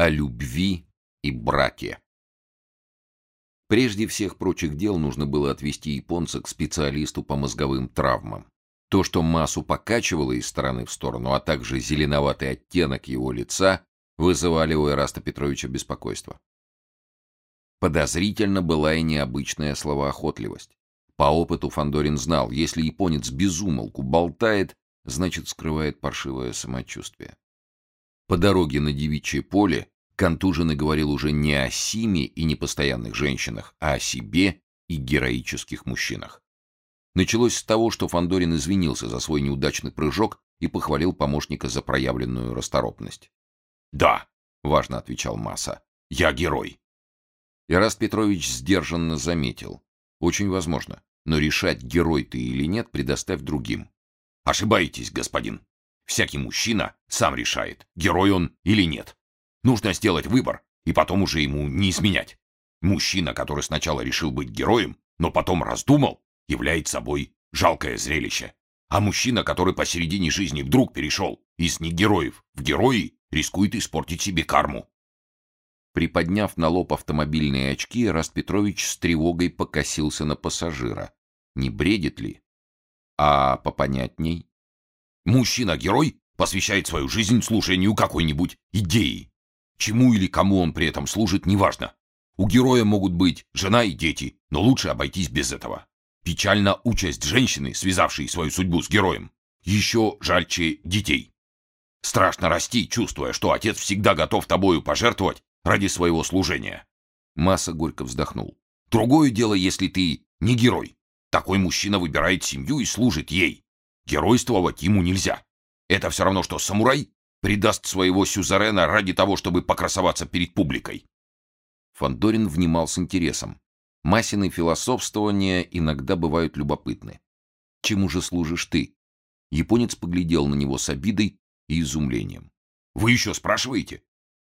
о любви и браке. Прежде всех прочих дел нужно было отвести японца к специалисту по мозговым травмам. То, что массу покачивало из стороны в сторону, а также зеленоватый оттенок его лица, вызывали у Эраста Петровича беспокойство. Подозрительно была и необычная словоохотливость. По опыту Фандорин знал, если японец безумолку болтает, значит, скрывает паршивое самочувствие. По дороге на девичье поле Контуженный говорил уже не о Симе и непостоянных женщинах, а о себе и героических мужчинах. Началось с того, что Фандорин извинился за свой неудачный прыжок и похвалил помощника за проявленную расторопность. "Да", важно отвечал Маса. "Я герой". Ираст Петрович сдержанно заметил: "Очень возможно, но решать, герой ты или нет, предоставь другим". "Ошибаетесь, господин. Всякий мужчина сам решает, герой он или нет. Нужно сделать выбор и потом уже ему не изменять. Мужчина, который сначала решил быть героем, но потом раздумал, является собой жалкое зрелище. А мужчина, который посередине жизни вдруг перешел из негероев в герои, рискует испортить себе карму. Приподняв на лоб автомобильные очки, Раст Петрович с тревогой покосился на пассажира. Не бредит ли? А попонятней? Мужчина-герой посвящает свою жизнь служению какой-нибудь идеи. Чему или кому он при этом служит, неважно. У героя могут быть жена и дети, но лучше обойтись без этого. Печальна участь женщины, связавшей свою судьбу с героем. Еще жальче детей. Страшно расти, чувствуя, что отец всегда готов тобою пожертвовать ради своего служения. Масса горько вздохнул. Другое дело, если ты не герой. Такой мужчина выбирает семью и служит ей. Геройствовать ему нельзя. Это все равно, что самурай предаст своего сюзерена ради того, чтобы покрасоваться перед публикой. Фандорин внимал с интересом. Масины философствования иногда бывают любопытны. Чему же служишь ты? Японец поглядел на него с обидой и изумлением. Вы еще спрашиваете?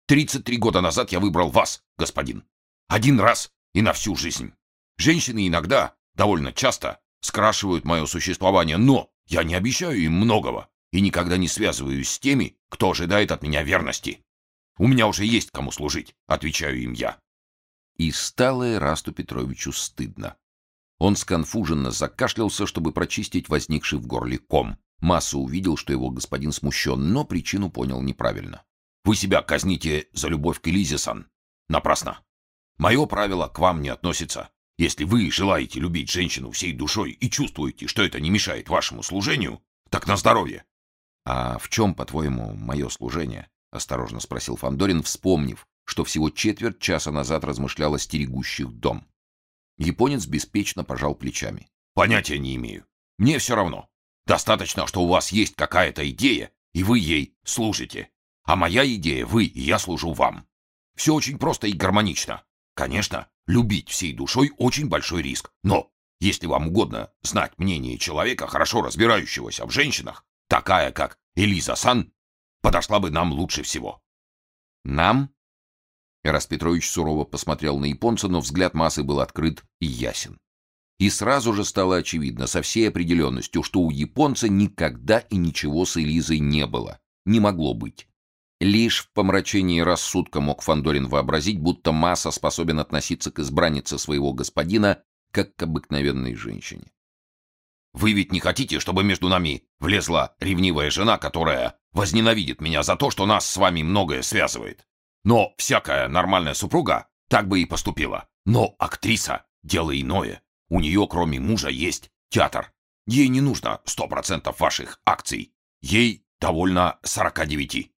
Тридцать три года назад я выбрал вас, господин. Один раз и на всю жизнь. Женщины иногда, довольно часто, скрашивают мое существование, но я не обещаю им многого и никогда не связываюсь с теми, кто ожидает от меня верности. У меня уже есть кому служить, отвечаю им я. И стало Эрасту Петровичу стыдно. Он сконфуженно закашлялся, чтобы прочистить возникший в горле ком. Масса увидел, что его господин смущен, но причину понял неправильно. Вы себя казните за любовь к Элизе-сан. Напрасно. Мое правило к вам не относится. Если вы желаете любить женщину всей душой и чувствуете, что это не мешает вашему служению, так на здоровье. А в чем, по-твоему, мое служение? осторожно спросил Фандорин, вспомнив, что всего четверть часа назад размышлял о стерегущих дом. Японец беспечно пожал плечами. Понятия не имею. Мне все равно. Достаточно, что у вас есть какая-то идея, и вы ей служите. А моя идея вы, и я служу вам. Все очень просто и гармонично. Конечно, любить всей душой очень большой риск, но если вам угодно знать мнение человека, хорошо разбирающегося в женщинах, такая, как Элиза Сан, подошла бы нам лучше всего. Нам? Эрас Петрович сурово посмотрел на японца, но взгляд массы был открыт и ясен. И сразу же стало очевидно со всей определенностью, что у японца никогда и ничего с Элизой не было, не могло быть. Лишь в помрачении рассудка мог Фандорин вообразить, будто масса способен относиться к избраннице своего господина как к обыкновенной женщине. Вы ведь не хотите, чтобы между нами влезла ревнивая жена, которая возненавидит меня за то, что нас с вами многое связывает. Но всякая нормальная супруга так бы и поступила. Но актриса — дело иное. У нее, кроме мужа, есть театр. Ей не нужно сто процентов ваших акций. Ей довольно сорока девяти.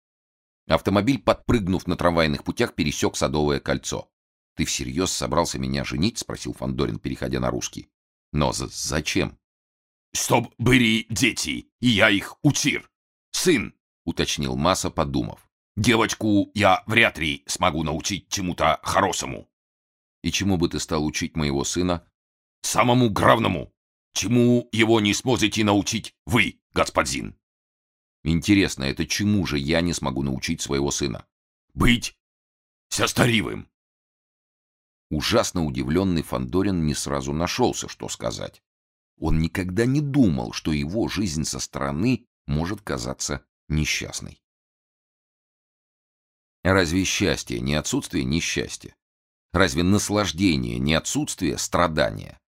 Автомобиль, подпрыгнув на трамвайных путях, пересек Садовое кольцо. «Ты всерьез собрался меня женить?» — спросил Фандорин, переходя на русский. «Но зачем?» «Чтоб были дети, и я их утир. Сын», — уточнил Маса, подумав. «Девочку я вряд ли смогу научить чему-то хорошему». «И чему бы ты стал учить моего сына?» «Самому главному. Чему его не сможете научить вы, господин?» «Интересно, это чему же я не смогу научить своего сына?» «Быть состаривым». Ужасно удивленный Фандорин не сразу нашелся, что сказать. Он никогда не думал, что его жизнь со стороны может казаться несчастной. Разве счастье не отсутствие несчастья? Разве наслаждение не отсутствие страдания?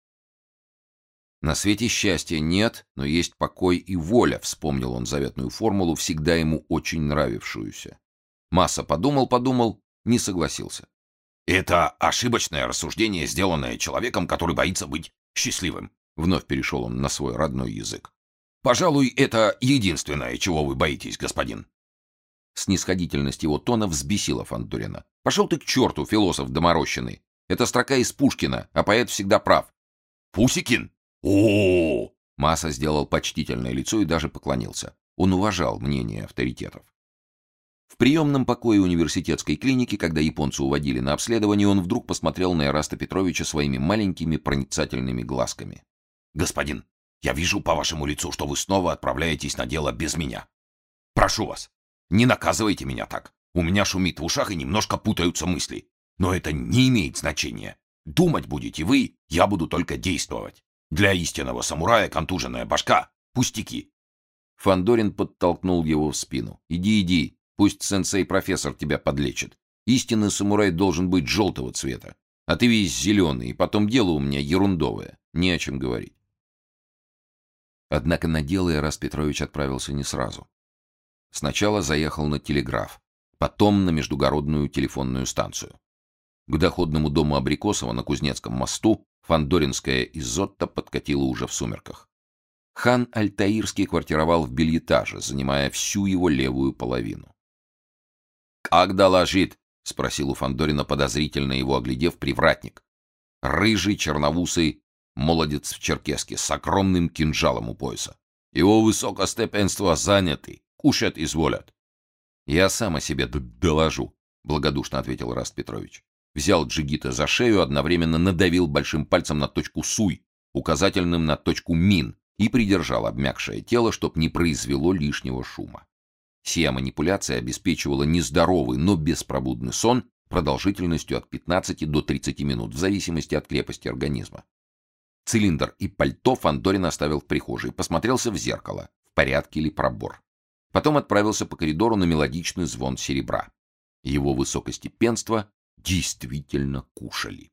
На свете счастья нет, но есть покой и воля, вспомнил он заветную формулу, всегда ему очень нравившуюся. Масса подумал-подумал, не согласился. Это ошибочное рассуждение, сделанное человеком, который боится быть счастливым. Вновь перешел он на свой родной язык. Пожалуй, это единственное, чего вы боитесь, господин. Снисходительность его тона взбесила Фандорина. Пошел ты к черту, философ доморощенный. Это строка из Пушкина, а поэт всегда прав. Пусикин? О, Масса сделал почтительное лицо и даже поклонился. Он уважал мнение авторитетов. В приемном покое университетской клиники, когда японца уводили на обследование, он вдруг посмотрел на Ираста Петровича своими маленькими проницательными глазками. «Господин, я вижу по вашему лицу, что вы снова отправляетесь на дело без меня. Прошу вас, не наказывайте меня так. У меня шумит в ушах и немножко путаются мысли. Но это не имеет значения. Думать будете вы, я буду только действовать. Для истинного самурая контуженная башка — пустяки. Фандорин подтолкнул его в спину. «Иди, иди, пусть сенсей-профессор тебя подлечит. Истинный самурай должен быть желтого цвета. А ты весь зеленый, и потом дело у меня ерундовое. Не о чем говорить». Однако на дело Ирас Петрович отправился не сразу. Сначала заехал на телеграф, потом на междугородную телефонную станцию. К доходному дому Абрикосова на Кузнецком мосту Фандоринская Изотта подкатила уже в сумерках. Хан Альтаирский квартировал в бельетаже, занимая всю его левую половину. «Как доложит?» — спросил у Фандорина подозрительно его оглядев привратник. Рыжий, черновусый, молодец в черкеске, с огромным кинжалом у пояса. Его высокостепенство заняты, кушать изволят. «Я сам о себе доложу», — благодушно ответил Раст Петрович взял Джигита за шею, одновременно надавил большим пальцем на точку суй, указательным на точку мин и придержал обмякшее тело, чтоб не произвело лишнего шума. Сия манипуляция обеспечивала нездоровый, но беспробудный сон продолжительностью от 15 до 30 минут, в зависимости от крепости организма. Цилиндр и пальто Фандорин оставил в прихожей, посмотрелся в зеркало, в порядке ли пробор. Потом отправился по коридору на мелодичный звон серебра. Его высокостепенство действительно кушали.